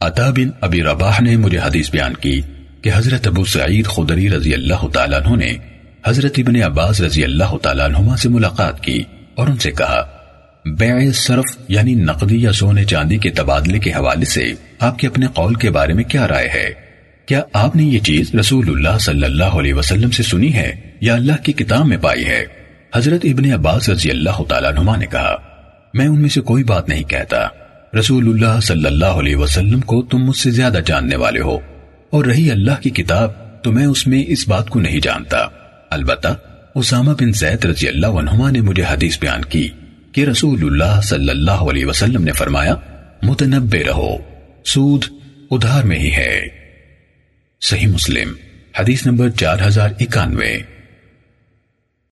عطا بن ابی رباح نے مجھے حدیث بیان کی کہ حضرت ابو سعید خدری رضی اللہ تعالیٰ عنہ نے حضرت ابن عباس رضی اللہ تعالیٰ عنہما سے ملاقات کی اور ان سے کہا بیع صرف یعنی نقدی یا سونے چاندی کے تبادلے کے حوالے سے آپ کے اپنے قول کے بارے میں کیا رائے ہے؟ کیا آپ نے یہ چیز رسول اللہ صلی اللہ علیہ وسلم سے سنی ہے یا اللہ کی کتاب میں پائی ہے؟ حضرت ابن عباس رضی اللہ تعالیٰ عنہما نے کہا، میں ان میں سے کوئی بات نہیں کہتا۔ رسول اللہ صلی اللہ علیہ وسلم کو تم مجھ سے زیادہ جاننے والے ہو، اور رہی اللہ کی کتاب تو میں اس میں اس بات کو نہیں جانتا۔ البتہ اسامہ بن زید رضی اللہ عنہما نے مجھے حدیث بیان کی کہ رسول اللہ صلی اللہ علیہ وسلم نے فرمایا، متنبع رہو، سود ادھار میں ہی ہے۔ صحیح مسلم، حدیث نمبر چار ہزار اکانوے۔